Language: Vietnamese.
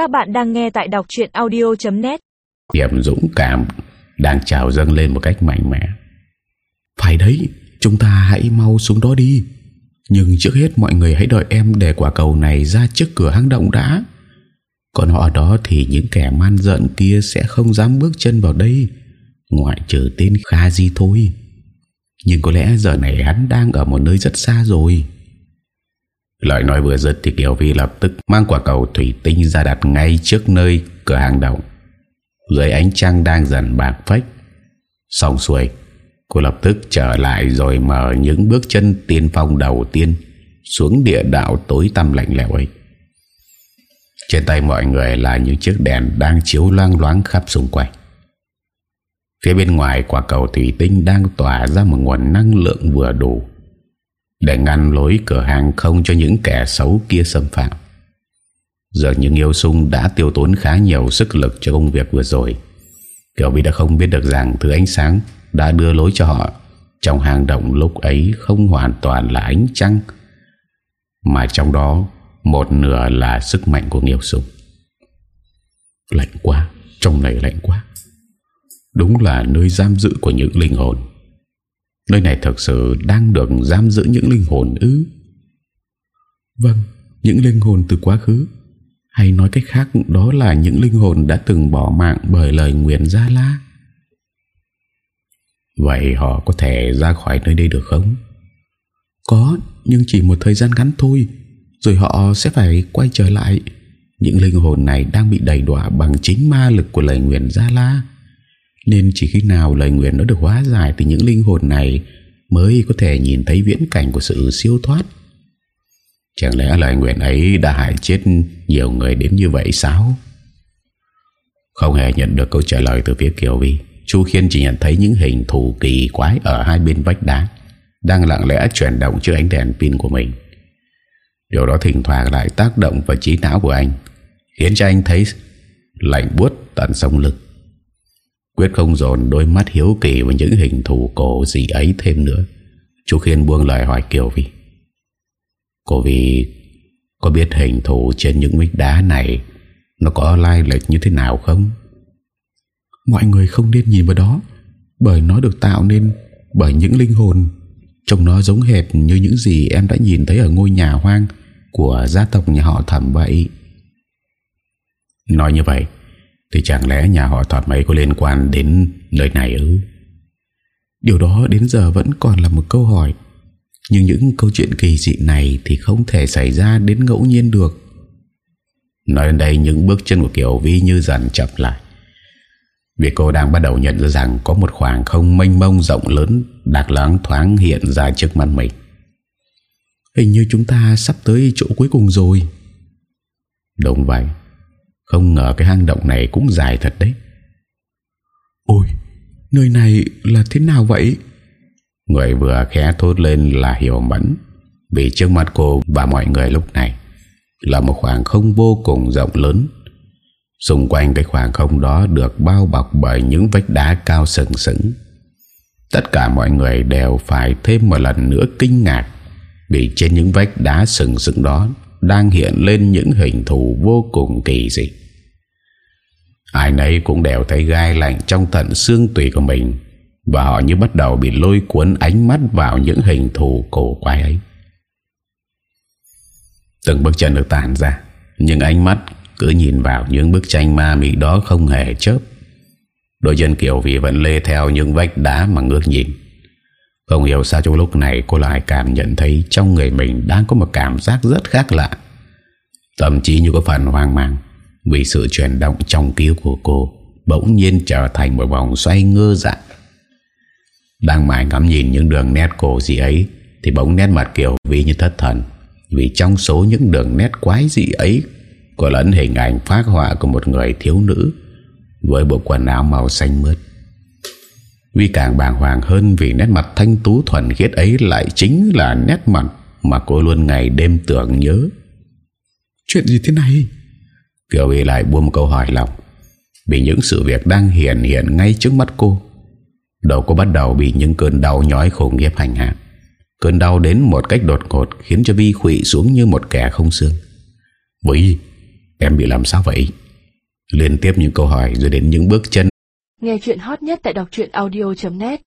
Các bạn đang nghe tại đọc chuyện audio.net Điểm dũng cảm đang trào dâng lên một cách mạnh mẽ. Phải đấy, chúng ta hãy mau xuống đó đi. Nhưng trước hết mọi người hãy đợi em để quả cầu này ra trước cửa hang động đã. Còn họ ở đó thì những kẻ man giận kia sẽ không dám bước chân vào đây. Ngoại trừ tên Kha Di thôi. Nhưng có lẽ giờ này hắn đang ở một nơi rất xa rồi. Lời nói vừa dứt thì Kiều Vi lập tức mang quả cầu thủy tinh ra đặt ngay trước nơi cửa hàng đầu. Dưới ánh trăng đang dần bạc phách. Xong xuôi, cô lập tức trở lại rồi mở những bước chân tiên phong đầu tiên xuống địa đạo tối tăm lạnh lẽo ấy. Trên tay mọi người là những chiếc đèn đang chiếu loang loáng khắp xung quanh. Phía bên ngoài quả cầu thủy tinh đang tỏa ra một nguồn năng lượng vừa đủ để ngăn lối cửa hàng không cho những kẻ xấu kia xâm phạm. Giờ những yêu sung đã tiêu tốn khá nhiều sức lực cho công việc vừa rồi. Kiểu Vi đã không biết được rằng thứ ánh sáng đã đưa lối cho họ trong hang động lúc ấy không hoàn toàn là ánh trăng, mà trong đó một nửa là sức mạnh của nghiêu sung. Lạnh quá, trong này lạnh quá. Đúng là nơi giam giữ của những linh hồn. Nơi này thực sự đang được giam giữ những linh hồn ư? Vâng, những linh hồn từ quá khứ hay nói cách khác đó là những linh hồn đã từng bỏ mạng bởi lời nguyện Gia La. Vậy họ có thể ra khỏi nơi đây được không? Có, nhưng chỉ một thời gian ngắn thôi, rồi họ sẽ phải quay trở lại. Những linh hồn này đang bị đầy đọa bằng chính ma lực của lời nguyện Gia La. Nên chỉ khi nào lời nguyện nó được hóa giải thì những linh hồn này mới có thể nhìn thấy viễn cảnh của sự siêu thoát. Chẳng lẽ lời nguyện ấy đã hại chết nhiều người đến như vậy sao? Không hề nhận được câu trả lời từ phía Kiều Vi. Chu Khiên chỉ nhận thấy những hình thù kỳ quái ở hai bên vách đá đang lặng lẽ chuyển động trước ánh đèn pin của mình. Điều đó thỉnh thoảng lại tác động vào trí não của anh, khiến cho anh thấy lạnh buốt tận sông lực. Quyết không dồn đôi mắt hiếu kỳ vào những hình thù cổ gì ấy thêm nữa. Chu Khiên buông lời hỏi Kiều Vi. Cô Vi có biết hình thù trên những vách đá này nó có lai lịch như thế nào không? Mọi người không nên nhìn vào đó bởi nó được tạo nên bởi những linh hồn trông nó giống hệt như những gì em đã nhìn thấy ở ngôi nhà hoang của gia tộc nhà họ thẩm vậy. Nói như vậy thì chẳng lẽ nhà họ Thoạt ấy có liên quan đến lời này ư? Điều đó đến giờ vẫn còn là một câu hỏi. Nhưng những câu chuyện kỳ dị này Thì không thể xảy ra đến ngẫu nhiên được. Nói đến đây, những bước chân của Kiều Vi như dần chậm lại. Vì cô đang bắt đầu nhận ra rằng Có một khoảng không mênh mông rộng lớn Đặc láng thoáng hiện ra trước mặt mình. Hình như chúng ta sắp tới chỗ cuối cùng rồi. Đúng vậy. Không ngờ cái hang động này cũng dài thật đấy. Ôi Nơi này là thế nào vậy? Người vừa khẽ thốt lên là hiểu mẫn. Vì trước mắt cô và mọi người lúc này Là một khoảng không vô cùng rộng lớn. Xung quanh cái khoảng không đó được bao bọc bởi những vách đá cao sừng sững. Tất cả mọi người đều phải thêm một lần nữa kinh ngạc Vì trên những vách đá sừng sững đó Đang hiện lên những hình thù vô cùng kỳ dị Ai nấy cũng đều thấy gai lạnh trong tận xương tùy của mình, và họ như bắt đầu bị lôi cuốn ánh mắt vào những hình thù cổ quái ấy. Từng bước chân được tản ra, Nhưng ánh mắt cứ nhìn vào những bức tranh ma mị đó không hề chớp. Đôi chân Kiều vì vẫn lê theo những vách đá mà ngước nhìn. Không hiểu sao trong lúc này cô lại cảm nhận thấy trong người mình đang có một cảm giác rất khác lạ. Thậm chí như có phần hoang mang. Vì sự chuyển động trong ký của cô Bỗng nhiên trở thành một vòng xoay ngơ dạng đang mãi ngắm nhìn những đường nét cổ gì ấy Thì bỗng nét mặt Kiều Vi như thất thần. Vì trong số những đường nét quái dị ấy Có lẫn hình ảnh phát họa của một người thiếu nữ Với bộ quần áo màu xanh mướt. Vi càng bàng hoàng hơn Vì nét mặt thanh tú thuần khiết ấy Lại chính là nét mặt Mà cô luôn ngày đêm tưởng nhớ. Chuyện gì thế này? Kiều Vy lại buông một câu hỏi lòng Vì những sự việc đang hiện hiện ngay trước mắt cô, Đầu cô bắt đầu bị những cơn đau nhói khủng khiếp hành hạ. Cơn đau đến một cách đột ngột Khiến cho Vi khủy xuống như một kẻ không xương. Vy Em bị làm sao vậy? Liên tiếp những câu hỏi rồi đến những bước chân. Nghe chuyện hot nhất tại đọc audio.net